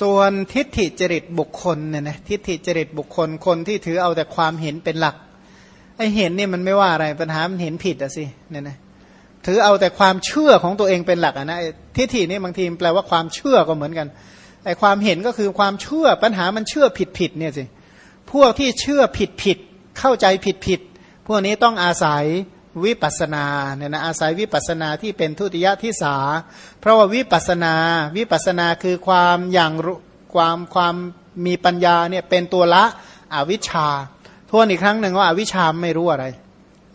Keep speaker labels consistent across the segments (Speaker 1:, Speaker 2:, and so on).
Speaker 1: ส่วนทิฏฐิจริตบุคคลเนี่ยนะทิฏฐิจริตบุคคลคนที่ถือเอาแต่ความเห็นเป็นหลักไอเห็นเนี่ยมันไม่ว่าอะไรปัญหามันเห็นผิดอะสิเนี่ยนะถือเอาแต่ความเชื่อของตัวเองเป็นหลักอะนะทิฏฐินี่บางทีแปลว่าความเชื่อก็เหมือนกันไอความเห็นก็คือความเชื่อปัญหามันเชื่อผิดผิดเนี่ยสิพวกที่เชื่อผิดผิดเข้าใจผิดผิดพวกนี้ต้องอาศัย วิปัสนาเนี่ยนะอาศัยวิปัสนาที่เป็นทุติยทิสา เพราะว่าวิปัสนาวิปัสนาคือความอย่างความความมีปัญญาเนี่ยเป็นตัวละอวิชชาทวนอีกครั้งหนึ่งว่าอาวิชชาไม่รู้อะไร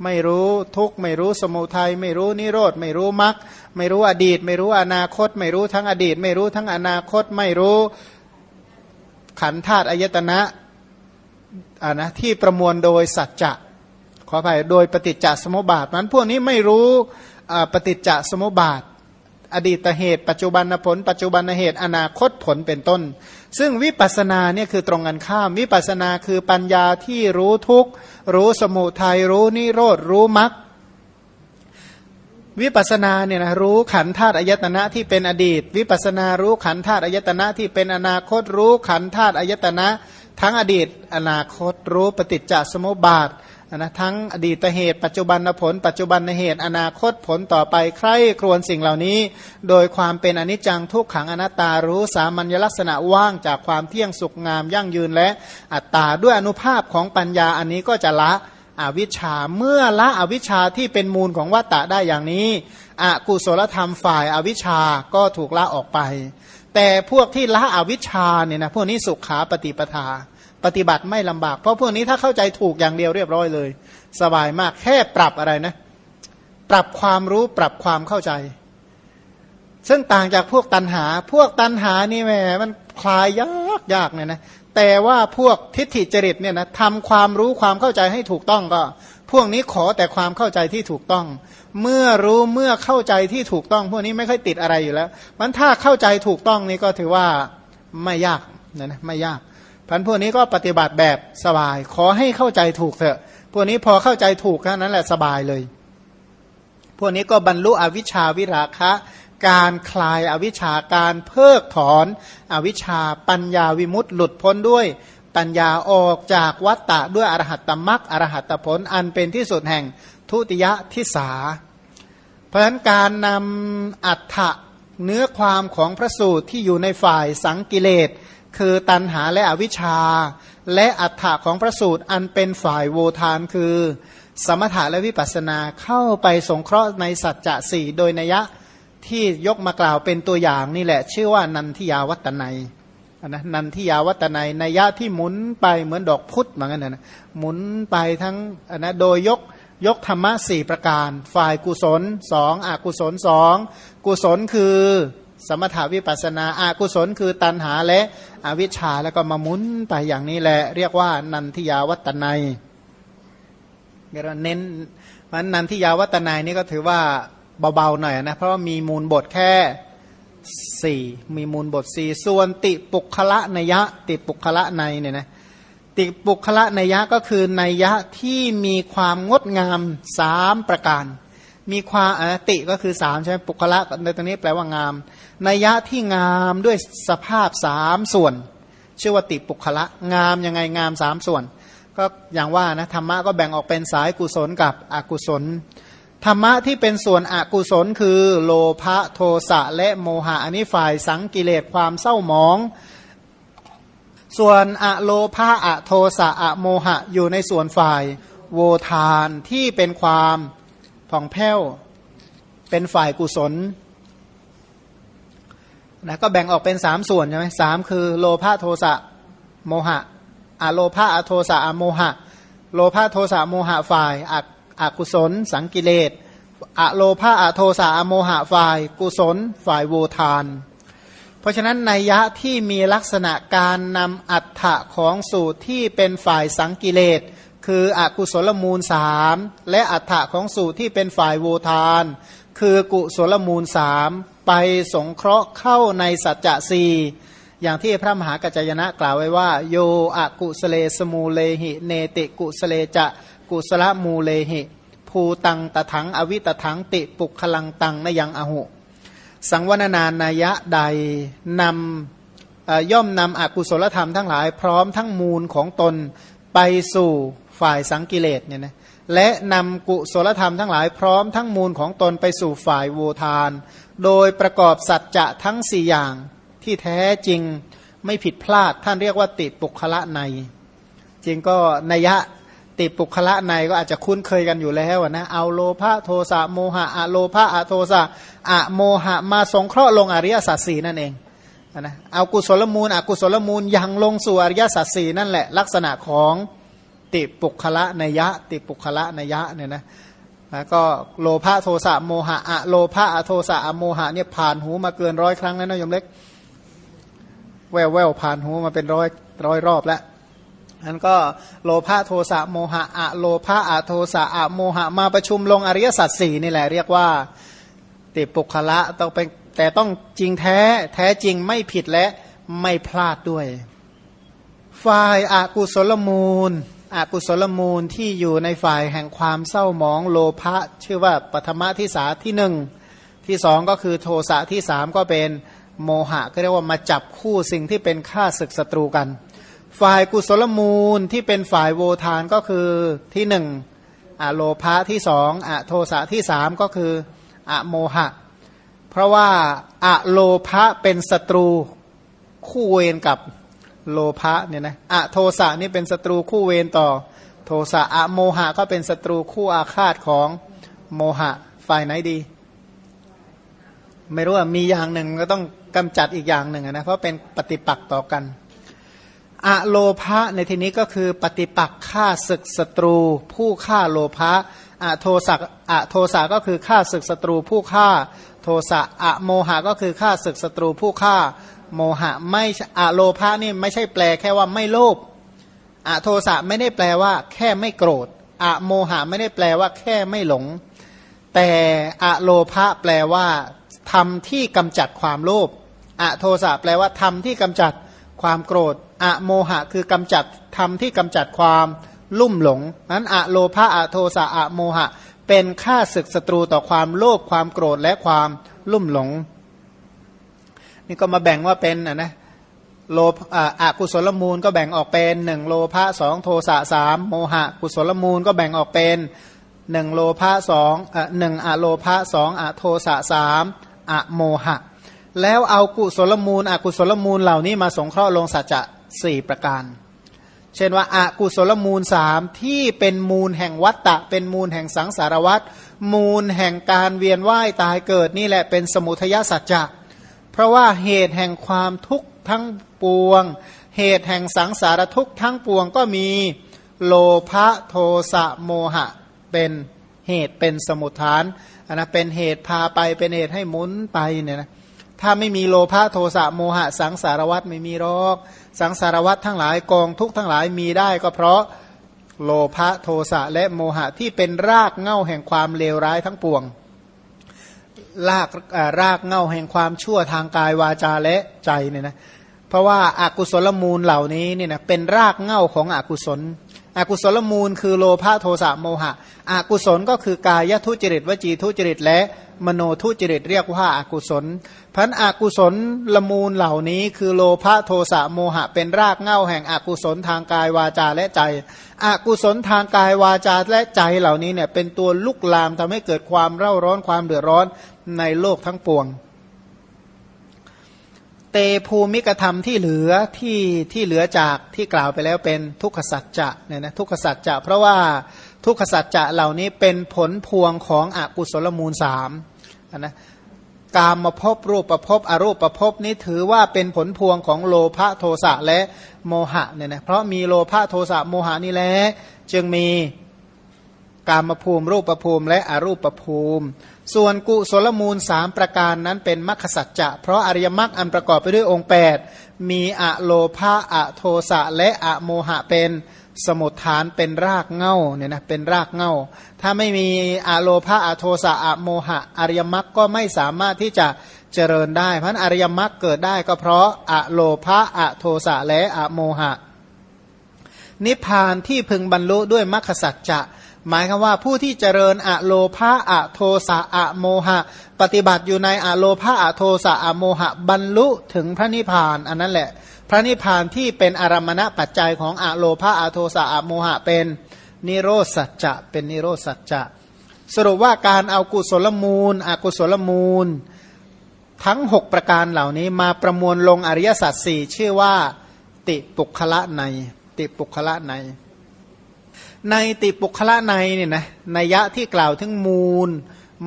Speaker 1: ไม่รู้ทุกไม่รู้สมุทัยไม่รู้นิโรธไม่รู้มรรคไม่รู้อดีต ไม่รู้อนาคต ไม่รู้ทั้งอดีต ไม่รู้ทั้งอนาคตไม่รู้ขันธาตุอายตนะอ่านะที่ประมวลโดยสัจจะ ขออภัยโดยปฏิจจสมุปบาทนั้นพวกนี้ไม่รู้ปฏิจจสมุปบาท อดีตเหตุ ปัจจุบันผล ปัจจุบันเหตุอนาคตผลเป็นต้น ซึ่งวิปัสสนาเนี่ยคือตรงกันข้ามวิปัสสนาคือปัญญาที่รู้ทุกรู้สมุทัยรู้นิโรธรู้มรรควิปัสนาเนี่ยนะรู้ขันธาตุอายตนะที่เป็นอดีต วิปัสนารู้ขันธาตุอายตนะที่เป็นอนาคตรู้ขันธาตุอายตนะ ทั้งอดีต อนาคตรู้ปฏิจจสมุปบาท นะทั้งอดีตเหตุ ปัจจุบันผล ปัจจุบันเหตุ อนาคตผลต่อไปใครครวญสิ่งเหล่านี้ โดยความเป็นอนิจจังทุกขังอนัตตารู้สามัญลักษณะว่างจากความเที่ยงสุขงามยั่งยืนและอัตตาด้วยอนุภาพของปัญญาอันนี้ก็จะละอวิชชาเมื่อละอวิชชาที่เป็นมูลของวัตตะได้อย่างนี้อกุศลธรรมฝ่ายอาวิชชาก็ถูกละออกไป แต่พวกที่ละอวิชชาเนี่ยนะพวกนี้สุขขาปฏิปทา ปฏิบัติไม่ลำบาก เพราะพวกนี้ถ้าเข้าใจถูกอย่างเดียวเรียบร้อยเลย สบายมากแค่ปรับอะไรนะ ปรับความรู้ปรับความเข้าใจ ซึ่งต่างจากพวกตันหา พวกตันหานี่แหมมันคลายยากยากเนี่ยนะแต่ว่าพวกทิฏฐิจริตเนี่ยนะทำความรู้ความเข้าใจให้ถูกต้องก็ พวกนี้ขอแต่ความเข้าใจที่ถูกต้อง เมื่อรู้เมื่อเข้าใจที่ถูกต้อง พวกนี้ไม่ค่อยติดอะไรอยู่แล้วมันถ้าเข้าใจถูกต้องนี่ก็ถือว่าไม่ยากนะนะไม่ยาก พันพวกนี้ก็ปฏิบัติแบบสบาย ขอให้เข้าใจถูกเถอะ พวกนี้พอเข้าใจถูกแค่นั้นแหละสบายเลย พวกนี้ก็บรรลุอวิชชาวิราคะ การคลายอวิชชาการเพิกถอนอวิชชาปัญญาวิมุตต์หลุดพ้นด้วยปัญญาออกจากวัตตะด้วยอรหัตตมรักอรหัตผลอันเป็นที่สุดแห่งทุติยทิสา เพราะฉะนั้นการนำอัฏฐะเนื้อความของพระสูตรที่อยู่ในฝ่ายสังกิเลส คือตันหาและอวิชชา และอัฏฐะของพระสูตรอันเป็นฝ่ายโวทานคือ สมถะและวิปัสนาเข้าไปสงเคราะห์ในสัจจะสี่โดยนัยะที่ยกมากล่าวเป็นตัวอย่างนี่แหละ ชื่อว่านันทิยาวัตนัยนะนันทิยาวัตนัยนัยยะที่หมุนไปเหมือนดอกพุธเหมือนกันนะหมุนไปทั้งนะโดยยกยกธรรมะสี่ประการ ฝ่ายกุศลสองอกุศลสองกุศลคือ สมถาวิปัสนาอากุศลคือตันหาและอวิชชาแล้วก็มามุนไปอย่างนี้แหละ เรียกว่านันทิยาวัตนัยเราเน้นมันนันทิยาวัตนัยนี่ก็ถือว่าเบาๆหน่อยนะเพราะว่ามีมูลบทแค่สี่มีมูลบทสี่ส่วนติปุคละนยะ ติปุคละในเนี่ยนะติปุคละนยะก็คือนัยยะที่มีความงดงามสามประการ มีความอติก็คือสามใช่ไหมปุคละในตรงนี้แปลว่างาม นัยยะที่งามด้วยสภาพสามส่วนชื่อว่าติปุคละงามยังไงงามสามส่วน ก็อย่างว่านะธรรมะก็แบ่งออกเป็นสายกุศลกับอกุศล ธรรมะที่เป็นส่วนอกุศลคือโลภะโทสะและโมหะอันนี้ฝ่ายสังกิเลสความเศร้าหมอง ส่วนอะโลภะอะโทสะอะโมหะอยู่ในส่วนฝ่ายโวทานที่เป็นความผ่องแผ้ว เป็นฝ่ายกุศล นะก็แบ่งออกเป็นสามส่วนใช่ไหมสามคือโลภะโทสะโมหะอะโลภะอะโทสะอะโมหะ โลภะโทสะโมหะฝ่ายอะอกุศล สังกิเลสอะโลภะอะโทสะอะโมหะฝ่าย กุศล ฝ่ายโวทาน เพราะฉะนั้นนัยยะที่มีลักษณะการนำอัฏฐะของสูตรที่เป็นฝ่ายสังกิเลสคืออกุศลมูลสามและอัฏฐะของสูตรที่เป็นฝ่ายโวทาน คือกุศลมูลสาม ไปสงเคราะห์เข้าในสัจจะสีอย่างที่พระมหากัจจยนะกล่าวไว้ว่า โยอกุสเลสมูเลหิ เนติกุสเลจะกุสละมูเลหิ ภูตังตะถังอวิตถังติปุคลังตังนยังอหุ สังวนานานายะใดนำย่อมนำอกุศลธรรมทั้งหลายพร้อมทั้งมูลของตนไปสู่ฝ่ายสังกิเลสเนี่ยนะ และนำกุศลธรรมทั้งหลายพร้อมทั้งมูลของตนไปสู่ฝ่ายโวทาน โดยประกอบสัจจะทั้งสี่อย่างที่แท้จริงไม่ผิดพลาดท่านเรียกว่าติปุคละใน จริงก็นัยะติปุคละในก็อาจจะคุ้นเคยกันอยู่แล้วนะเอาโลภะโทสะโมหะอะโลภะอะโทสะอะโมหะมาสงเคราะห์ลงอริยสัจสีนั่นเองนะเอากุศลมูลอกุศลมูลยังลงสู่อริยสัจสีนั่นแหละลักษณะของ ติปุคละนยะ ติปุคละนยะเนี่ยนะแล้วก็โลภะโทสะโมหะอะโลภะอะโทสะอะโมหะเนี่ยผ่านหูมาเกินร้อยครั้งแล้วนะโยมเล็ก แววแววผ่านหูมาเป็นร้อยร้อยรอบแล้วนั้นก็โลภะโทสะโมหะอะโลภะอะโทสะอะโมหะมาประชุมลงอริยสัจสี่นี่แหละเรียกว่าติปุคละต้องเป็นแต่ต้องจริงแท้แท้จริงไม่ผิดและไม่พลาดด้วย ฝ่ายอากุศลมูล อากุศลมูลที่อยู่ในฝ่ายแห่งความเศร้าหมองโลภะชื่อว่าปฐมที่สาที่หนึ่งที่สองก็คือโทสะที่สามก็เป็นโมหะก็เรียกว่ามาจับคู่สิ่งที่เป็นฆ่าศึกศัตรูกัน ฝ่ายกุศลมูลที่เป็นฝ่ายโวทานก็คือที่หนึ่งอโลภะที่สองอโทสะที่สามก็คืออโมหะ เพราะว่าอโลภะเป็นศัตรูคู่เวรกับ โลภะเนี่ยนะอะโทสะนี่เป็นศัตรูคู่เวรต่อ โทสะอะโมหะก็เป็นศัตรูคู่อาฆาตของโมหะฝ่ายไหนดี ไม่รู้ว่ามีอย่างหนึ่งก็ต้องกำจัดอีกอย่างหนึ่งนะเพราะเป็นปฏิปักษ์ต่อกันอะโลภะในที่นี้ก็คือปฏิปักษ์ฆ่าศึกศัตรู ผู้ฆ่าโลภะอะโทสะอะโทสะก็คือฆ่าศึกศัตรูผู้ฆ่า โทสะอะโมหะก็คือฆ่าศึกศัตรูผู้ฆ่า โมหะไม่อะโลภะนี่ไม่ใช่แปลแค่ว่าไม่โลภอะโทสะไม่ได้แปลว่า แค่ไม่โกรธอะโมหะไม่ได้แปลว่า แค่ไม่หลง แต่อะโลภะแปลว่าทำที่กำจัดความโลภอะโทสะแปลว่าทำที่กำจัดความโกรธอะโมหะคือกำจัดทำที่กำจัดความลุ่มหลงนั้นอะโลภะอะโทสะอะโมหะ เป็นค่าศึกศัตรูต่อความโลภความโกรธและความลุ่มหลง นี่ก็มาแบ่งว่าเป็นอะนะโลอะกุศลมูลก็แบ่งออกเป็นหนึ่งโลภะสองโทสะสามโมหะ กุศลมูลก็แบ่งออกเป็นหนึ่งโลภะสองอะหนึ่งอะโลภะสองอะโทสะสามอะโมหะ แล้วเอากุศลมูลอกุศลมูลเหล่านี้มาสงเคราะห์ลงสัจจะสี่ประการ เช่นว่าอากุศลมูลสามที่เป็นมูลแห่งวัตตะ เป็นมูลแห่งสังสารวัตมูลแห่งการเวียนว่ายตายเกิดนี่แหละเป็นสมุทยสัจจะเราะว่าเหตุแห่งความทุกข์ทั้งปวง เหตุแห่งสังสารทุกข์ทั้งปวงก็มีโลภะโทสะโมหะ เป็นเหตุเป็นสมุทฐานอันนะเป็นเหตุพาไปเป็นเหตุให้หมุนไปเนี่ยนะถ้าไม่มีโลภะโทสะโมหะ สังสารวัตไม่มีหรอกสังสารวัตทั้งหลายกองทุกทั้งหลายมีได้ก็เพราะโลภะโทสะและโมหะที่เป็นรากเง่าแห่งความเลวร้ายทั้งปวง ลากรากเง่าแห่งความชั่วทางกายวาจาและใจเนี่ยนะเพราะว่าอากุศลมูลเหล่านี้เนี่ยนะเป็นรากเง่าของอกุศล อกุศลมูลคือโลภะโทสะโมหะอกุศลก็คือกายทุจริตวจีทุจริตและมโนทุจริตเรียกว่าอากุศลพันอกุศลละมูลเหล่านี้ คือโลภะโทสะโมหะ เป็นรากเหง่าแห่งอกุศลทางกายวาจาและใจอกุศลทางกายวาจาและใจเหล่านี้เนี่ยเป็นตัวลุกลามทำให้เกิดความเร่าร้อนความเดือดร้อนในโลกทั้งปวง เตภูมิกธรรมที่เหลือที่ที่เหลือจากที่กล่าวไปแล้วเป็นทุกขสัจจะเนี่ยนะทุกขสัจจะ เพราะว่าทุกขสัจจะเหล่านี้เป็นผลพวงของอกุศลมูลสามนะกามมาพบรูปประพบอรูปประพบนี้ถือว่าเป็นผลพวงของโลภะโทสะและโมหะเนี่ยนะเพราะมีโลภะโทสะโมหะนี่แหละจึงมีกามภูมิรูปภูมิและอรูปภูมิ ส่วนกุศลมูลสามประการนั้นเป็นมรรคสัจจะ เพราะอริยมรรคอันประกอบไปด้วยองค์ 8 มีอะโลภะอะโทสะและอะโมหะเป็นสมุทฐานเป็นรากเง่าเนี่ยนะเป็นรากเง่า ถ้าไม่มีอะโลภะอะโทสะอะโมหะ อริยมรรคก็ไม่สามารถที่จะเจริญได้ เพราะอริยมรรคเกิดได้ก็เพราะอะโลภะอะโทสะและอะโมหะ นิพพานที่พึงบรรลุด้วยมรรคสัจจะ หมายคือว่าผู้ที่เจริญอะโลภะอะโทสะอะโมหะ ปฏิบัติอยู่ในอะโลภะอะโทสะอะโมหะ บรรลุถึงพระนิพพานอันนั้นแหละ พระนิพพานที่เป็นอารมณะปัจจัยของอะโลภะอะโทสะอะโมหะเป็นนิโรสัจจะเป็นนิโรสัจจะสรุปว่าการเอากุศลมูล อกุศลมูล ทั้ง 6 ประการเหล่านี้มาประมวลลงอริยสัจสี่ชื่อว่า ติปุคละใน ติปุคละใน ในติปุคละในเนี่ยนะนัยยะที่กล่าวถึงมูล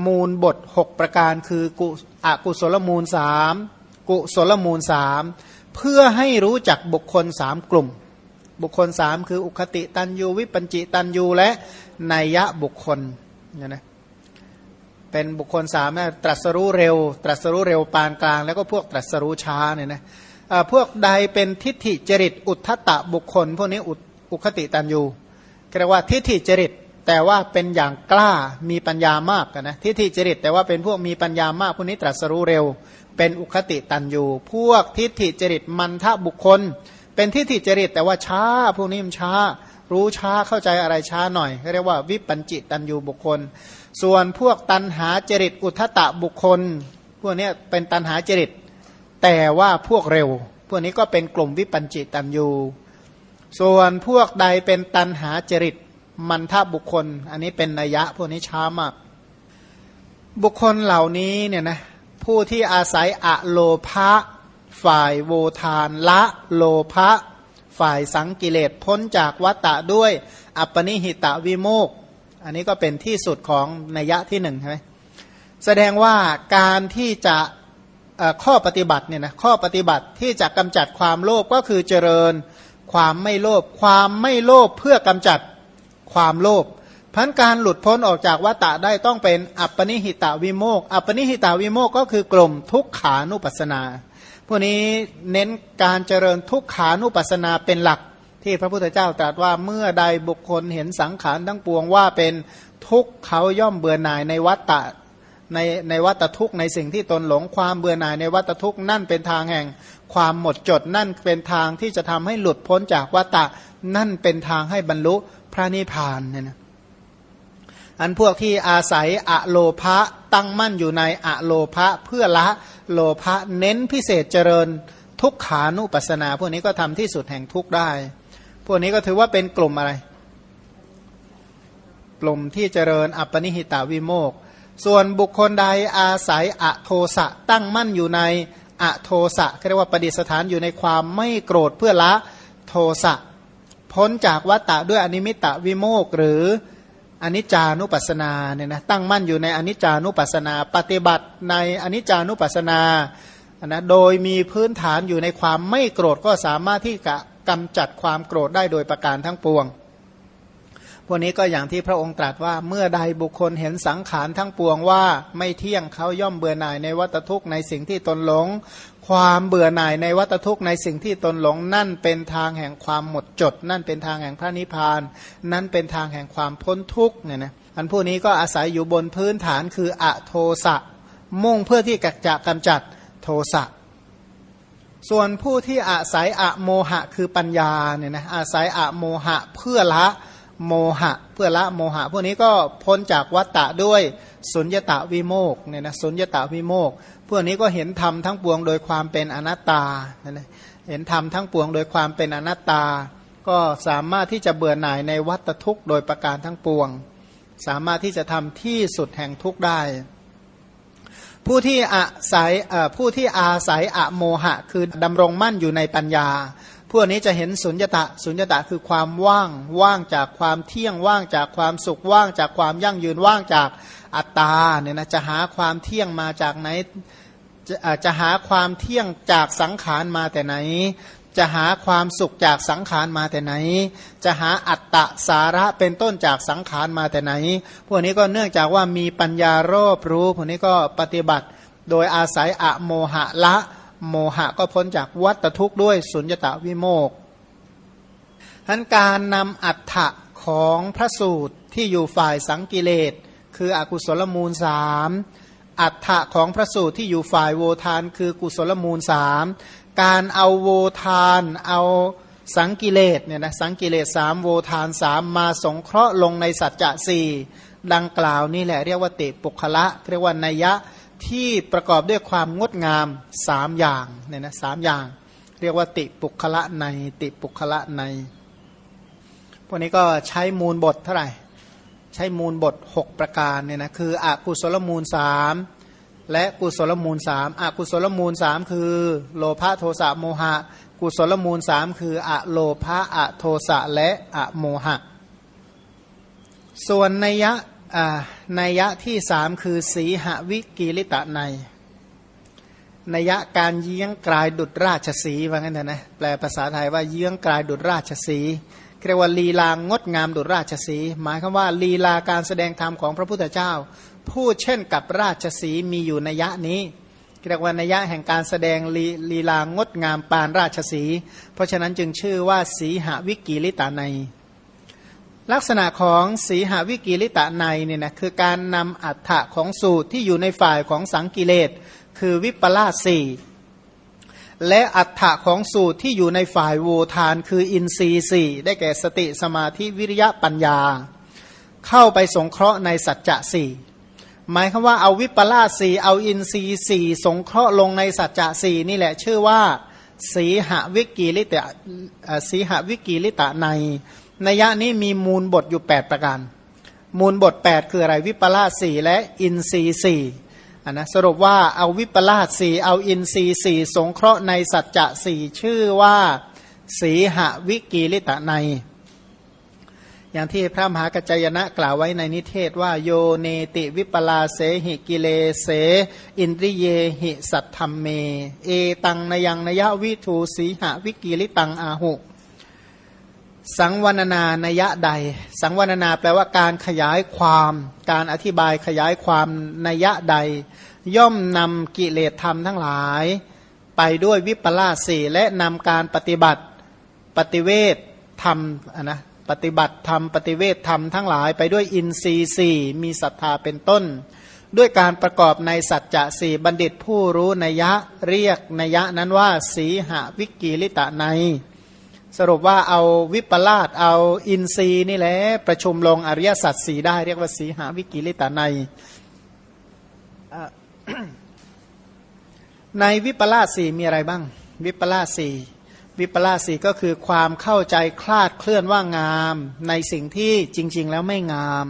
Speaker 1: มูลบท 6 ประการคือกุอกุศลมูลสามกุศลมูลสามเพื่อให้รู้จักบุคคลสามกลุ่ม บุคคลสามคืออุคติตันยูวิปัญจิตันยูและนัยยะบุคคลเนี่ยนะเป็นบุคคลสามตรัสรู้เร็ว ตรัสรู้เร็วปานกลาง แล้วก็พวกตรัสรู้ช้าเนี่ยนะ พวกใดเป็นทิฏฐิจริต อุทธตะบุคคล พวกนี้อุคติตันยูเรียกว่าทิฏฐิจริต แต่ว่าเป็นอย่างกล้ามีปัญญามากนะทิฏฐิจริต แต่ว่าเป็นพวกมีปัญญามากพวกนี้ตรัสรู้เร็ว เป็นอุคติตันยูพวกทิฏฐิจริตมันทะบุคคล เป็นทิฏฐิจริต แต่ว่าช้า พวกนี้มันช้า รู้ช้าเข้าใจอะไรช้าหน่อยเรียกว่าวิปัญจิตันยูบุคคล ส่วนพวกตันหาจริต อุทตะบุคคล พวกนี้เป็นตันหาจริต แต่ว่าพวกเร็ว พวกนี้ก็เป็นกลุ่มวิปัญจิตันยูส่วนพวกใดเป็นตันหาจริตมันทาบุคคล อันนี้เป็นนัยยะพวกนี้ช้ามาก บุคคลเหล่านี้เนี่ยนะผู้ที่อาศัยอะโลภะฝ่ายโวทานละโลภะฝ่ายสังกิเลสพ้นจากวัตตะด้วย อัปปนิหิตะวิโมก อันนี้ก็เป็นที่สุดของนัยยะที่หนึ่งใช่ไหมแสดงว่าการที่จะ ข้อปฏิบัติเนี่ยนะข้อปฏิบัติที่จะกำจัดความโลภก็คือเจริญความไม่โลภความไม่โลภเพื่อกำจัดความโลภพันการหลุดพ้นออกจากวัตะได้ต้องเป็นอัปปนิหิตาวิโมกอัปปนิหิตาวิโมกก็คือกลุ่มทุกขานุปัสนา พวกนี้เน้นการเจริญทุกขานุปัสนาเป็นหลักที่พระพุทธเจ้าตรัสว่าเมื่อใดบุคคลเห็นสังขารทั้งปวงว่าเป็นทุกเขาย่อมเบื่อหน่ายในวัตตะ ในในวัตทุกข์ในสิ่งที่ตนหลงความเบื่อหน่ายในวัตทุกข์นั่นเป็นทางแห่ง ความหมดจดนั่นเป็นทางที่จะทำให้หลุดพ้นจากวัตะนั่นเป็นทางให้บรรลุพระนิพพานเนี่ยนะอันพวกที่อาศัยอะโลภะตั้งมั่นอยู่ในอะโลภะเพื่อละโลภะเน้นพิเศษเจริญทุกขานุปัสนา พวกนี้ก็ทำที่สุดแห่งทุกได้ พวกนี้ก็ถือว่าเป็นกลุ่มอะไร กลุ่มที่เจริญอัปปนิหิตาวิโมก ส่วนบุคคลใดอาศัยอะโทสะตั้งมั่นอยู่ในอโทสะเรียกว่าประดิษฐานอยู่ในความไม่โกรธเพื่อละโทสะพ้นจากวัตตะด้วยอนิมิตะวิโมกหรืออนิจจานุปัสสนาเนี่ยนะตั้งมั่นอยู่ในอนิจจานุปัสสนา ปฏิบัติในอนิจจานุปัสสนานะโดยมีพื้นฐานอยู่ในความไม่โกรธก็สามารถที่จะกำจัดความโกรธได้โดยประการทั้งปวง วกนี้ก็อย่างที่พระองค์ตรัสว่าเมื่อใดบุคคลเห็นสังขารทั้งปวงว่าไม่เที่ยงเขาย่อมเบื่อหน่ายในวัตทุกข์ในสิ่งที่ตนหลง ความเบื่อหน่ายในวัตทุกข์ในสิ่งที่ตนหลง นั่นเป็นทางแห่งความหมดจด นั่นเป็นทางแห่งพระนิพพาน นั่นเป็นทางแห่งความพ้นทุกข์เนี่ยนะอันผู้นี้ก็อาศัยอยู่บนพื้นฐานคืออะโทสะมุ่งเพื่อที่กักจะกำจัดโทสะส่วนผู้ที่อาศัยอะโมหะคือปัญญาเนี่ยนะอาศัยอะโมหะเพื่อละ โมหะ เพื่อละโมหะ พวกนี้ก็พ้นจากวัตตะด้วยสุญญตาวิโมกเนี่ยนะสุญญตาวิโมกพวกนี้ก็เห็นธรรมทั้งปวงโดยความเป็นอนัตตาเห็นธรรมทั้งปวงโดยความเป็นอนัตตา ก็สามารถที่จะเบื่อหน่ายในวัตทุกข์โดยประการทั้งปวง สามารถที่จะทำที่สุดแห่งทุกข์ได้ ผู้ที่อาศัยผู้ที่อาศัยอะโมหะ คือดำรงมั่นอยู่ในปัญญา พวกนี้จะเห็นสุญญตะสุญญตะคือความว่างว่างจากความเที่ยงว่างจากความสุขว่างจากความยั่งยืนว่างจากอัตตาเนี่ยนะจะหาความเที่ยงมาจากไหนจะจะหาความเที่ยงจากสังขารมาแต่ไหน จะหาความสุขจากสังขารมาแต่ไหน จะหาอัตตะสาระเป็นต้นจากสังขารมาแต่ไหน พวกนี้ก็เนื่องจากว่ามีปัญญารอบรู้พวกนี้ก็ปฏิบัติโดยอาศัยอะโมหะละ โมหะก็พ้นจากวัตทุกข์ด้วยสุญญตาวิโมกทั้นการนำอัฏฐะของพระสูตรที่อยู่ฝ่ายสังกิเลส คืออกุศลมูลสามอัฏฐะของพระสูตรที่อยู่ฝ่ายโวทาน คือกุศลมูลสามการเอาโวทานเอาสังกิเลสเนี่ยนะสังกิเลสสามโวทานสามมาสงเคราะห์ลงในสัจจะสี่ดังกล่าวนี่แหละเรียกว่าติปุคละ เรียกว่านัยยะ ที่ประกอบด้วยความงดงามสามอย่างเนี่ยนะสามอย่าง เรียกว่าติปุคละใน ติปุคละใน พวกนี้ก็ใช้มูลบทเท่าไหร่ ใช้มูลบท 6 ประการเนี่ยนะคืออกุศลมูลสามและกุศลมูลสามอกุศลมูลสามคือ โลภะโทสะโมหะ กุศลมูลสามคืออะโลภะอะโทสะและอะโมหะ ส่วนนัยยะ นัยยะที่สามคือสีหวิกิลิตะในนัยยะการเยื้องกลายดุจราชสีว่างั้นนะแปลภาษาไทยว่าเยื้องกลายดุจราชสีเรียกว่าลีลางงดงามดุจราชสี หมายคือว่าลีลาการแสดงธรรมของพระพุทธเจ้า พูดเช่นกับราชสีห์มีอยู่ในนัยยะนี้เรียกว่านัยยะแห่งการแสดงลีลางดงามปานราชสีห์ เพราะฉะนั้นจึงชื่อว่าสีหวิกกีฬิตนัย ลักษณะของสีหวิกกีฬิตนัยเนี่ยนะคือการนำอรรถะของสูตรที่อยู่ในฝ่ายของสังกิเลสคือวิปลาสสี่และอรรถะของสูตรที่อยู่ในฝ่ายโวทานคืออินทรีสี่ได้แก่สติสมาธิวิริยะปัญญา เข้าไปสงเคราะห์ในสัจจะสี่หมายคือว่าเอาวิปลาสสี่เอาอินทรีสี่สงเคราะห์ลงในสัจจะสี่นี่แหละชื่อว่าสีหวิกกีฬิตะสีหวิกกีฬิตนัย นัยยะนี้มีมูลบทอยู่ 8 ประการ มูลบท 8 คืออะไรวิปลาสสี่และอินทรีสี่อันนะสรุปว่าเอาวิปลาสสี่เอาอินทรีสี่สงเคราะห์ในสัจจะสี่ชื่อว่าสีหวิกกีฬิตนัยอย่างที่พระมหากัจจายนะกล่าวไว้ในนิเทศว่าโยเนติวิปัลลาเสหิกิเลเส อินทริเยหิสัทธัมเม เอตังนยังนยวิทูสีหวิกกีฬิตังอาหุ สังวรรณนานัยะใด สังวรรณนาแปลว่าการขยายความ การอธิบายขยายความนัยะใด ย่อมนำกิเลสธรรมทั้งหลาย ไปด้วยวิปลาสสี่และนำการปฏิบัติปฏิเวทธรรมนะปฏิบัติธรรมปฏิเวทธรรมทั้งหลายไปด้วยอินทรีย์สี่มีศรัทธาเป็นต้น ด้วยการประกอบในสัจจะสี่บัณฑิตผู้รู้นัยะเรียกนัยะนั้นว่าสีหวิกกีฬิตนัย สรุปว่าเอาวิปลาสเอาอินทรีย์นี่แหละประชุมลงอริยสัจสี่ได้เรียกว่าสีหวิกกีฬิตนัยในวิปลาสสี่มีอะไรบ้าง วิปลาสสี่วิปลาสสี่ก็คือความเข้าใจคลาดเคลื่อนว่างาม ในสิ่งที่จริง ๆ แล้วไม่งาม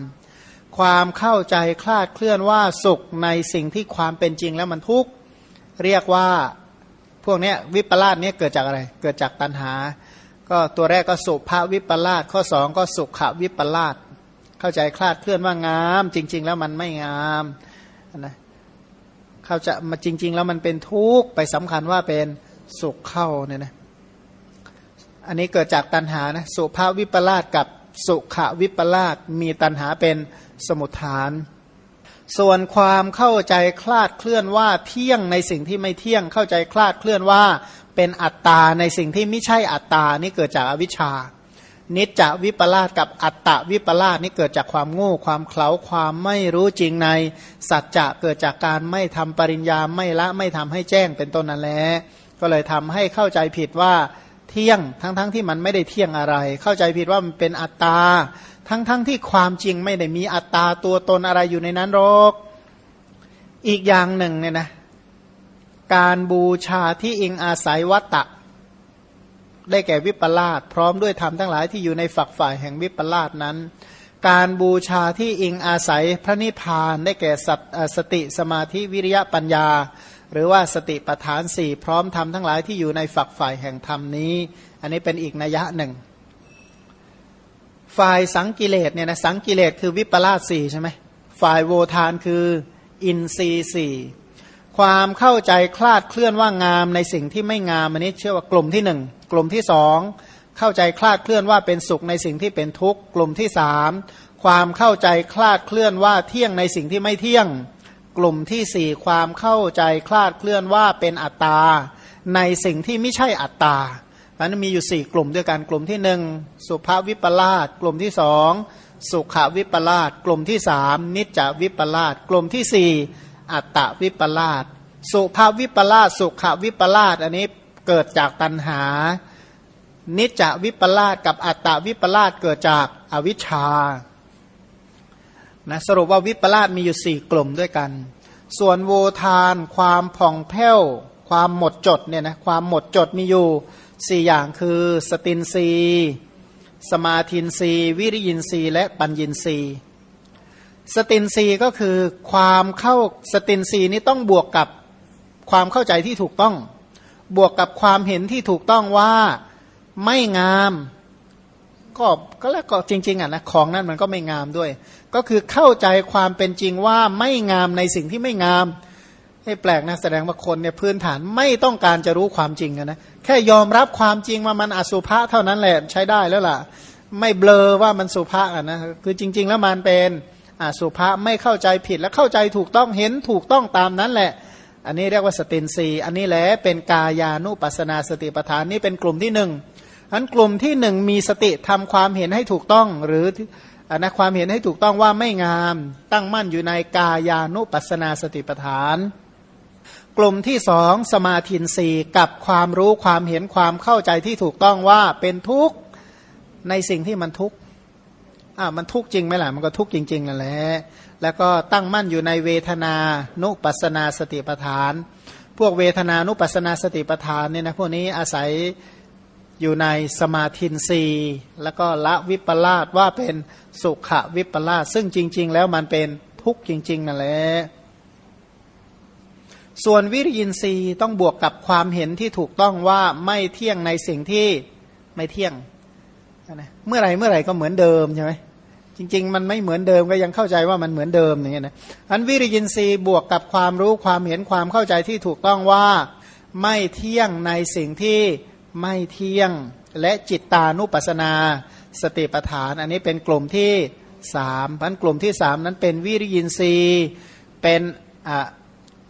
Speaker 1: ความเข้าใจคลาดเคลื่อนว่าสุขในสิ่งที่ความเป็นจริงแล้วมันทุกข์เรียกว่าพวกนี้วิปลาสนี้เกิดจากอะไร เกิดจากตัณหา ก็ตัวแรกก็สุภาวิปลาสข้อสองก็สุขวิปลาสเข้าใจคลาดเคลื่อนว่างาม จริง ๆ แล้วมันไม่งามนะเข้าจะมาจริง ๆ แล้วมันเป็นทุกข์ไปสำคัญว่าเป็นสุขเข้าเนี่ยนะอันนี้เกิดจากตัณหานะสุภาวิปลาสกับสุขวิปลาสมีตัณหาเป็นสมุทฐาน ส่วนความเข้าใจคลาดเคลื่อนว่าเที่ยงในสิ่งที่ไม่เที่ยงเข้าใจคลาดเคลื่อนว่า เป็นอัตตาในสิ่งที่ไม่ใช่อัตตานี่เกิดจากอวิชชา นิจจวิปลาสกับอัตตะวิปลาสนี่เกิดจากความโง่ความเขลาความไม่รู้จริงในสัจจะเกิดจากการไม่ทำปริญญาไม่ละไม่ทำให้แจ้งเป็นต้นนั่นแหละก็เลยทำให้เข้าใจผิดว่าเที่ยงทั้งๆทที่มันไม่ได้เที่ยงอะไร เข้าใจผิดว่ามันเป็นอัตตา ทั้งๆทที่ความจริงไม่ได้มีอัตตาตัวตนอะไรอยู่ในนั้นหรอก อีกอย่างหนึ่งเนี่ยนะ การบูชาที่อิงอาศัยวัตตะ ได้แก่วิปลาสพร้อมด้วยธรรมทั้งหลายที่อยู่ในฝักฝ่ายแห่งวิปลาสนั้น การบูชาที่อิงอาศัยพระนิพพานได้แก่สสติสมาธิวิริยะปัญญา หรือว่าสติปฐานสี่พร้อมธรรมทั้งหลายที่อยู่ในฝักฝ่ายแห่งธรรมนี้ อันนี้เป็นอีกนัยหนึ่งฝ่ายสังกิเลสเนี่ยนะสังกิเลสคือวิปลาสสี่ใช่ไหมฝ่ายโวทานคืออินทรีสี่ ความเข้าใจคลาดเคลื่อนว่างามในสิ่งที่ไม่งามอันนี้เชื่อว่ากลุ่มที่หนึ่งกลุ่มที่สองเข้าใจคลาดเคลื่อนว่าเป็นสุขในสิ่งที่เป็นทุกข์กลุ่มที่สามความเข้าใจคลาดเคลื่อนว่าเที่ยงในสิ่งที่ไม่เที่ยง กลุ่มที่สี่ความเข้าใจคลาดเคลื่อนว่าเป็นอัตตา ในสิ่งที่ไม่ใช่อัตตามันมีอยู่สี่กลุ่มด้วยกันกลุ่มที่หนึ่งสุภาวิปลาสกลุ่มที่สองสุขวิปลาสกลุ่มที่สามนิจจวิปลาสกลุ่มที่สี่ อัตตวิปลาสสุภาวิปลาสสุขวิปลาสอันนี้เกิดจากตัณหา นิจจวิปลาสกับอัตตวิปลาสเกิดจากอวิชชานะสรุปว่าวิปลาสมีอยู่สี่กลุ่มด้วยกัน ส่วนโวทาน ความผ่องแผ้ว ความหมดจดเนี่ยนะความหมดจดมีอยู่สี่อย่างคือสตินรีสมาธินรีวิริยินรีและปัญญินรี สตินรีก็คือความเข้าสตินรีนี้ต้องบวกกับความเข้าใจที่ถูกต้อง บวกกับความเห็นที่ถูกต้องว่าไม่งามก็ก็แล้วก็จริง ๆอะนะของนั้นมันก็ไม่งามด้วย ก็คือเข้าใจความเป็นจริงว่าไม่งามในสิ่งที่ไม่งามให้แปลกนะแสดงว่าคนเนี่ยพื้นฐานไม่ต้องการจะรู้ความจริงนะแค่ยอมรับความจริงว่ามันอสุภะเท่านั้นแหละใช้ได้แล้วล่ะ ไม่เบลอว่ามันสุภะอะนะคือจริง ๆ แล้วมันเป็น อสุภะไม่เข้าใจผิดและเข้าใจถูกต้องเห็นถูกต้องตามนั้นแหละ อันนี้เรียกว่าสตินซีอันนี้แหละเป็นกายานุปัสนาสติปัฏฐานนี่เป็นกลุ่มที่หนึ่งอันกลุ่มที่หนึ่งมีสติทำความเห็นให้ถูกต้องหรืออันนะความเห็นให้ถูกต้องว่าไม่งาม ตั้งมั่นอยู่ในกายานุปัสนาสติปัฏฐาน กลุ่มที่สองสมาธินสีกับความรู้ความเห็นความเข้าใจที่ถูกต้องว่าเป็นทุกข์ในสิ่งที่มันทุกข์ อ่ามันทุกข์จริงไหมล่ะ มันก็ทุกข์จริงๆนั่นแหละแล้วก็ตั้งมั่นอยู่ในเวทนานุปัสนาสติปัฏฐาน พวกเวทนานุปัสนาสติปัฏฐานเนี่ยนะพวกนี้อาศัยอยู่ในสมาธินรีแล้วก็ละวิปลาสว่าเป็นสุขวิปลาสซึ่งจริง ๆ แล้วมันเป็นทุกข์จริงๆนั่นแหละส่วนวิริยินทรีย์ต้องบวกกับความเห็นที่ถูกต้องว่าไม่เที่ยงในสิ่งที่ไม่เที่ยงนะเมื่อไรเมื่อไรก็เหมือนเดิมใช่ไหม ริง ๆ มันไม่เหมือนเดิมก็ยังเข้าใจว่ามันเหมือนเดิมอย่างเงี้ยนะอันวิริยินทรีย์บวกกับความรู้ความเห็นความเข้าใจที่ถูกต้องว่าไม่เที่ยงในสิ่งที่ไม่เที่ยงและจิตตานุปัสนา สติปทาน อันนี้เป็นกลุ่มที่สามพันกลุ่มที่สามนั้นเป็นวิริยินทรีย์เป็น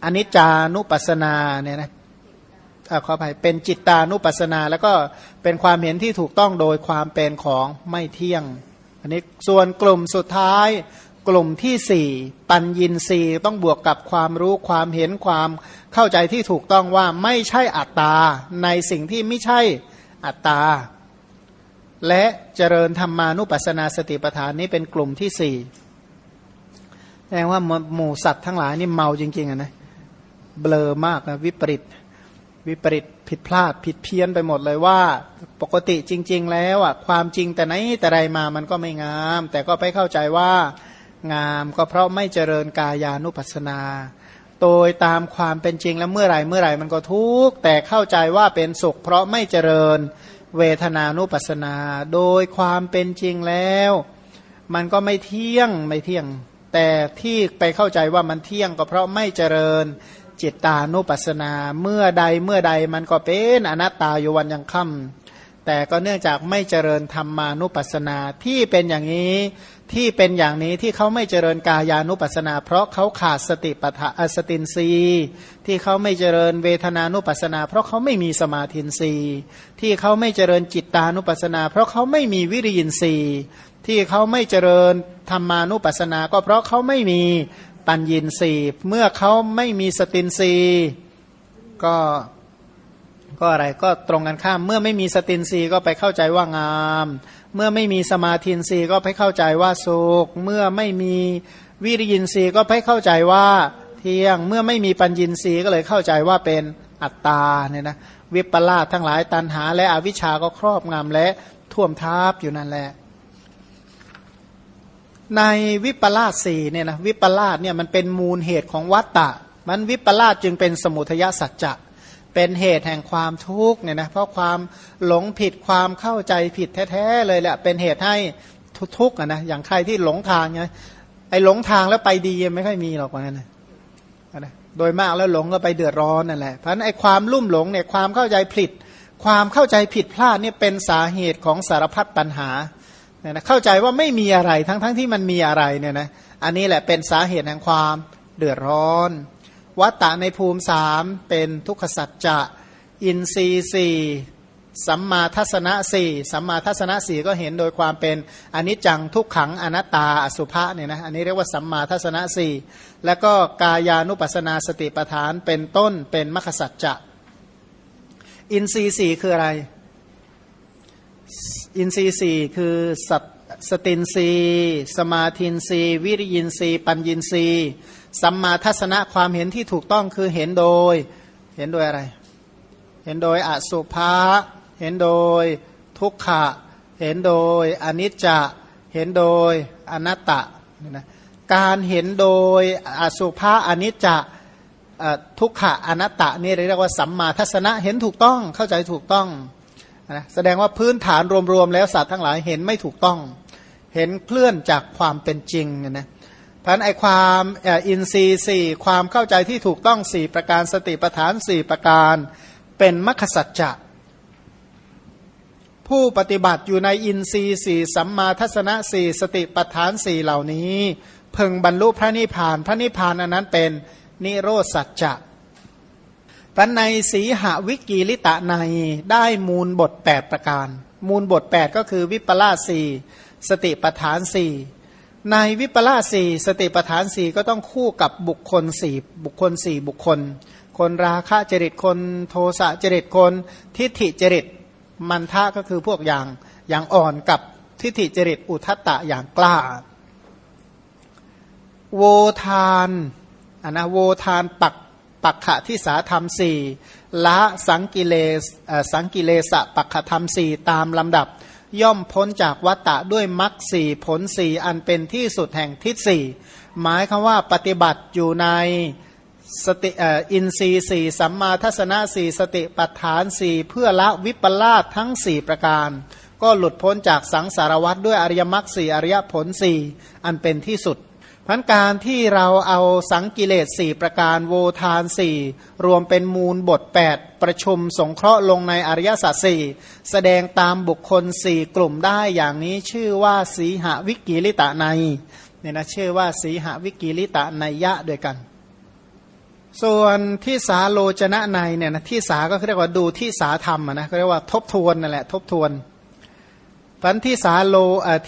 Speaker 1: อนิจจานุปัสนาเนี่ยนะขออภัยเป็นจิตตานุปัสนา แล้วก็เป็นความเห็นที่ถูกต้องโดยความเป็นของไม่เที่ยง อันนี้ส่วนกลุ่มสุดท้ายกลุ่มที่สี่ปัญญินรีต้องบวกกับความรู้ความเห็นความเข้าใจที่ถูกต้องว่าไม่ใช่อัตตา ในสิ่งที่ไม่ใช่อัตตา และเจริญธรรมานุปัสสนาสติปัฏฐานนี้เป็นกลุ่มที่สี่แสดงว่าหมู่สัตว์ทั้งหลายนี่เมาจริงๆนะเบลอมากนะวิปริตวิปริต ผิดพลาดผิดเพี้ยนไปหมดเลยว่า ปกติจริง ๆ แล้วอะความจริงแต่ไหนแต่ไรมามันก็ไม่งาม แต่ก็ไปเข้าใจว่างามก็เพราะไม่เจริญกายานุปัสสนา โดยตามความเป็นจริงแล้วเมื่อไหร่เมื่อไหร่มันก็ทุกข์แต่เข้าใจว่าเป็นสุข เพราะไม่เจริญเวทนานุปัสสนา โดยความเป็นจริงแล้ว มันก็ไม่เที่ยงไม่เที่ยง แต่ที่ไปเข้าใจว่ามันเที่ยงก็เพราะไม่เจริญ จิตตานุปัสสนา เมื่อใดเมื่อใดมันก็เป็นอนัตตาอยู่วันยังค่ำแต่ก็เนื่องจากไม่เจริญธรรมานุปัสสนาที่เป็นอย่างนี้ที่เป็นอย่างนี้ที่เขาไม่เจริญกายานุปัสนา เพราะเขาขาดสติปัฏฐาสตินรีที่เขาไม่เจริญเวทนานุปัสนา เพราะเขาไม่มีสมาธินรีที่เขาไม่เจริญจิตตานุปัสนา เพราะเขาไม่มีวิริยินรีที่เขาไม่เจริญธรรมานุปัสนา ก็เพราะเขาไม่มี ปัญญินทรีย์เมื่อเขาไม่มีสตินรีก็ก็อะไรก็ตรงกันข้าม เมื่อไม่มีสตินรีก็ไปเข้าใจว่างาม เมื่อไม่มีสมาธินรีก็ให้เข้าใจว่าสุขเมื่อไม่มีวิริยินรีก็ให้เข้าใจว่าเที่ยง เมื่อไม่มีปัญญินรีก็เลยเข้าใจว่าเป็นอัตตาเนี่ยนะวิปลาสทั้งหลายตันหาและอวิชชาก็ครอบงำและท่วมทับอยู่นั่นแหละ ในวิปลาสสี่เนี่ยนะวิปลาสเนี่ยมันเป็นมูลเหตุของวัตตะ มันวิปลาสจึงเป็นสมุทยสัจจะเป็นเหตุแห่งความทุกข์เนี่ยนะเพราะความหลงผิดความเข้าใจผิดแท้ๆเลยแหละเป็นเหตุให้ทุกข์นะอย่างใครที่หลงทางไงไอ้หลงทางแล้วไปดีไม่ค่อยมีหรอกว่างั้นนะโดยมากแล้วหลงก็ไปเดือดร้อนนั่นแหละเพราะนั้นไอ้ความลุ่มหลงเนี่ยความเข้าใจผิด ความเข้าใจผิดพลาดเนี่ยเป็นสาเหตุของสารพัดปัญหา เนี่ยนะเข้าใจว่าไม่มีอะไรทั้งๆทที่มันมีอะไรเนี่ยนะอันนี้แหละเป็นสาเหตุแห่งความเดือดร้อน วัตตะในภูมิสามเป็นทุกขสัจจะ อินทรีสี่สัมมาทัศนะสี่สัมมาทัศนะสี่ก็เห็นโดยความเป็นอนิจจังทุกขังอนัตตาอสุภะเนี่ยนะอันนี้เรียกว่าสัมมาทัศนะสี่แล้วก็กายานุปัสนาสติปทานเป็นต้นเป็นมรรคสัจจะ อินทรีสี่คืออะไร อินทรีย์สี่คือสัตสตินรีสมาธินรีวิริยินรีปัญญินรีสัมมาทัศนะความเห็นที่ถูกต้องคือเห็นโดย เห็นโดยอะไร เห็นโดยอสุภะเห็นโดยทุกขะ เห็นโดยอนิจจะเห็นโดยอนัตตะนะการเห็นโดยอสุภะอนิจจะทุกขะอนัตตะนี่เรียกว่าสัมมาทัศนะเห็นถูกต้องเข้าใจถูกต้อง นะแสดงว่าพื้นฐานรวมๆแล้วสัตว์ทั้งหลายเห็นไม่ถูกต้อง เห็นเคลื่อนจากความเป็นจริงนะพันไอความอินทรีย์สี่ความเข้าใจที่ถูกต้องสี่ประการสติปัฏฐานสี่ประการ เป็นมรรคสัจจะผู้ปฏิบัติอยู่ในอินทรีย์สี่สัมมาทัศนะสี่สติปัฏฐานสี่เหล่านี้ เพึงบรรลุพระนิพพาน พระนิพพานอันนั้นเป็นนิโรธสัจจะ ปันในสีหวิกีลิตะในได้มูลบท 8 ประการ มูลบท 8 ก็คือวิปลาสีสติปทานสี่ในวิปลาสีสติปทานสี่ก็ต้องคู่กับบุคคลสี่บุคคลสี่บุคคล คนราคะจริตคนโทสะจริตคน ทิฏฐิจริตมันทะก็คือพวกอย่างอย่างอ่อนกับทิฏฐิจริตอุทตตะอย่างกล้า โวทานอันนะโวทานปัก ปักขะที่สาธรรมสี่ละสังกิเลสสังกิเลสะปักขธรรมสี่ตามลำดับ ย่อมพ้นจากวัตตะด้วยมรรคสี่ผลสี่อันเป็นที่สุดแห่งทิศสี่หมายคำว่าปฏิบัติอยู่ในสติอินทรีสี่สัมมาทัศนะสี่สติปัฏฐานสี่เพื่อละวิปลาสทั้งสี่ประการ ก็หลุดพ้นจากสังสารวัตด้วยอริยมรรคสี่อริยผลสี่อันเป็นที่สุด พันการที่เราเอาสังกิเลสสี่ประการโวทานสี่รวมเป็นมูลบท 8 ประชุมสงเคราะห์ลงในอริยสัจสี่แสดงตามบุคคลสี่กลุ่มได้อย่างนี้ชื่อว่าสีหวิกิลิตะในเนี่ยนะชื่อว่าสีหวิกิลิตะในยะด้วยกัน ส่วนที่สาโลจนะในเนี่ยนะที่สาก็เรียกว่าดูที่สาธรรมนะเขาเรียกว่าทบทวนนั่นแหละทบทวน พันที่สาโล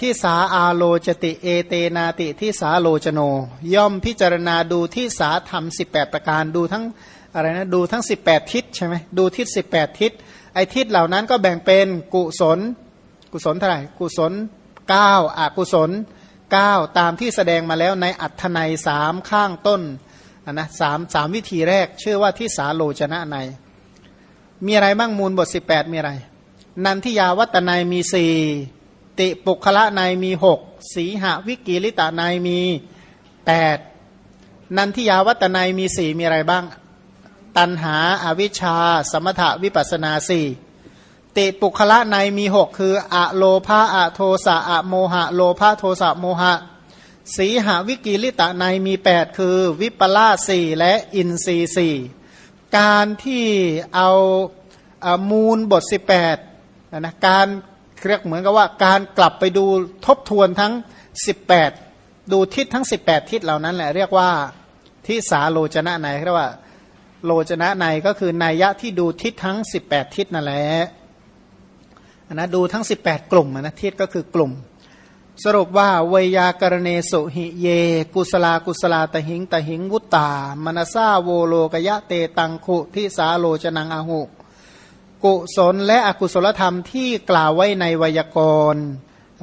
Speaker 1: ที่สาอาโลจติเอเตนาติที่สาโลจโน ย่อมพิจารณาดูที่สาธรรม 18 ประการดูทั้งอะไรนะดูทั้ง 18 ทิศใช่ไหมดูทิศ 18 ทิศไอทิศเหล่านั้นก็แบ่งเป็นกุศล กุศลเท่าไหร่กุศล 9อกุศล 9 ตามที่แสดงมาแล้วในอัธนัยสามข้างต้นนะสามสามวิธีแรกชื่อว่าที่สาโลจนะใน มีอะไรบ้างมูลบท 18 มีอะไร นันทิยาวัตนายมีสี่ติปุคละนายมีหกสีหวิกิลิตานายมีแปดนันทิยาวัตนายมีสี่มีอะไรบ้าง ตันหาอาวิชชา สมถะวิปัสนาสี่ติปุคละในมีหกคืออะโลภาอะโทสะอะโมหะ โลภาโทสะโมหะ สีหาวิกิลิตะในมีแปดคือวิปลาสี่และอินทรีสี่การที่เอามูลบทสิบแปด นะการเรียกเหมือนกับว่าการกลับไปดูทบทวนทั้ง 18 ดูทิศทั้ง 18 ทิศเหล่านั้นแหละเรียกว่าทิสาโลจนะในเรียกว่าโลจนะในก็คือนัยยะที่ดูทิศทั้ง 18 ทิศนั่นแหละนะดูทั้ง 18 กลุ่มนะทิศก็คือกลุ่ม สรุปว่าเวยากรเนสุหิเย กุสลากุสลาตหิงตหิงวุตตามนาซาโวโลกยะเตตังคุทิสาโลจนังอาหุ กุศลและอกุศลธรรมที่กล่าวไว้ในไวยากรณ์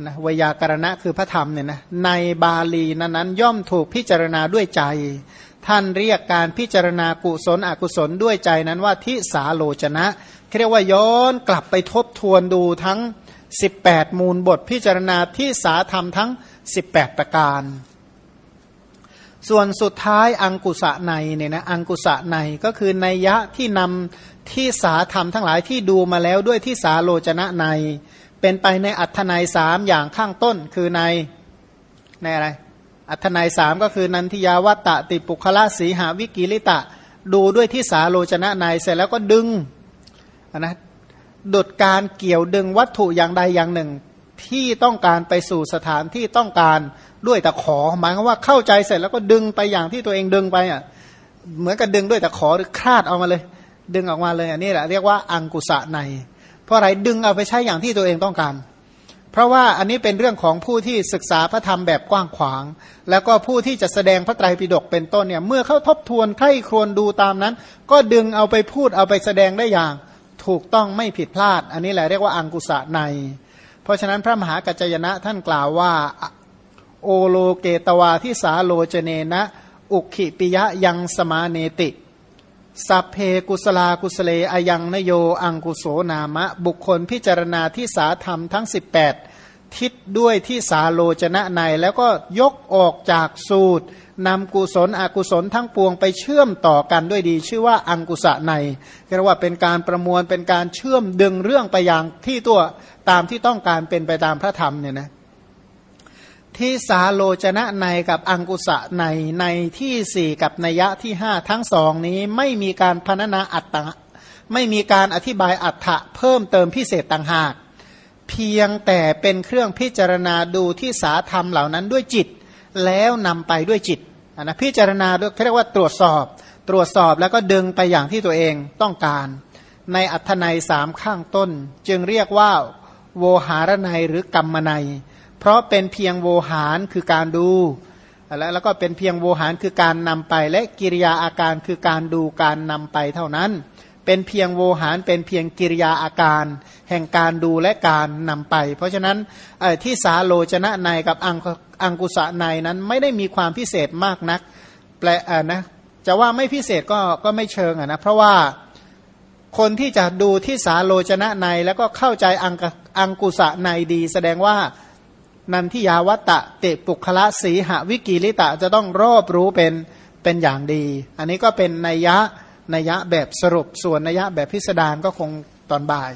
Speaker 1: นะวยากรณะคือพระธรรมเนี่ยนะในบาลีนั้นนนย่อมถูกพิจารณาด้วยใจ ท่านเรียกการพิจารณากุศลอกุศลด้วยใจนั้นว่าทิสาโลจนะเรียกว่าย้อนกลับไปทบทวนดูทั้ง 18 มูลบทพิจารณาที่สาธรรมทั้ง 18 ประการ ส่วนสุดท้ายอังกุสะในเนี่ยนะอังกุสะในก็คือในยะที่นำ ที่สาธรรมทั้งหลายที่ดูมาแล้วด้วยที่สาโลจนะใน เป็นไปในอัธนัยสามอย่างข้างต้นคือในในอะไร อัธนัยสามก็คือนันทิยาวัตตติปุคละสีหาวิกิลิตะ ดูด้วยที่สาโลจนะในเสร็จแล้วก็ดึงนะดดการเกี่ยวดึงวัตถุอย่างใดอย่างหนึ่ง ที่ต้องการไปสู่สถานที่ต้องการด้วยตะขอหมายความว่าเข้าใจเสร็จแล้วก็ดึงไปอย่างที่ตัวเองดึงไปอะเหมือนกับดึงด้วยตะขอหรือคลาดเอามาเลย ดึงออกมาเลยอันนี้แหละเรียกว่าอังกุสะใน เพราะอะไรดึงเอาไปใช้อย่างที่ตัวเองต้องการ เพราะว่าอันนี้เป็นเรื่องของผู้ที่ศึกษาพระธรรมแบบกว้างขวาง แล้วก็ผู้ที่จะแสดงพระไตรปิฎกเป็นต้นเนี่ยเมื่อเขาทบทวนใคร่ครวญดูตามนั้น ก็ดึงเอาไปพูดเอาไปแสดงได้อย่าง ถูกต้องไม่ผิดพลาด อันนี้แหละเรียกว่าอังกุสะใน เพราะฉะนั้นพระมหากัจจยนะท่านกล่าวว่าโอโลเกตวาทิสาโลเจเนนะ อุคิปิยะยังสมาเนติ สัพเพกุสลากุสเลอายังนโยอังกุโสนามะ บุคคลพิจารณาที่สาธรรมทั้ง 18 ทิศด้วยที่สาโลจนะใน แล้วก็ยกออกจากสูตรนำกุศลอกุศลทั้งปวงไปเชื่อมต่อกันด้วยดี ชื่อว่าอังกุสะในเรียกว่าเป็นการประมวลเป็นการเชื่อมดึงเรื่องไปอย่างที่ตัวตามที่ต้องการเป็นไปตามพระธรรมเนี่ยนะ ที่สาโลจนะในกับอังกุสะในในที่สี่กับนัยยะที่ห้าทั้งสองนี้ไม่มีการพรรณนาอัตตะไม่มีการอธิบายอัตถะเพิ่มเติมพิเศษต่างหาก เพียงแต่เป็นเครื่องพิจารณาดูที่สาธรรมเหล่านั้นด้วยจิต แล้วนำไปด้วยจิตนะพิจารณาด้วยเรียกว่าตรวจสอบ ตรวจสอบแล้วก็ดึงไปอย่างที่ตัวเองต้องการ ในอัธนัยสามข้างต้น จึงเรียกว่า โวหารนัยหรือกรรมนัย เพราะเป็นเพียงโวหารคือการดูแล้วก็เป็นเพียงโวหารคือการนำไป และกิริยาอาการคือการดูการนำไปเท่านั้น เป็นเพียงโวหารเป็นเพียงกิริยาอาการ แห่งการดูและการนำไป เพราะฉะนั้นที่สาโลจนะในกับอังอังกุสะในนั้นไม่ได้มีความพิเศษมากนักแปลนะจะว่าไม่พิเศษก็ก็ไม่เชิงนะเพราะว่าคนที่จะดูที่สาโลจนะในแล้วก็เข้าใจอังอังกุสะในดี แสดงว่า นันทิยาวัตะเตปุคละสีหวิกิลิตะจะต้องรอบรู้เป็นเป็นอย่างดี อันนี้ก็เป็นนัยยะนัยยะแบบสรุปส่วนนัยยะแบบพิสดารก็คงตอนบ่าย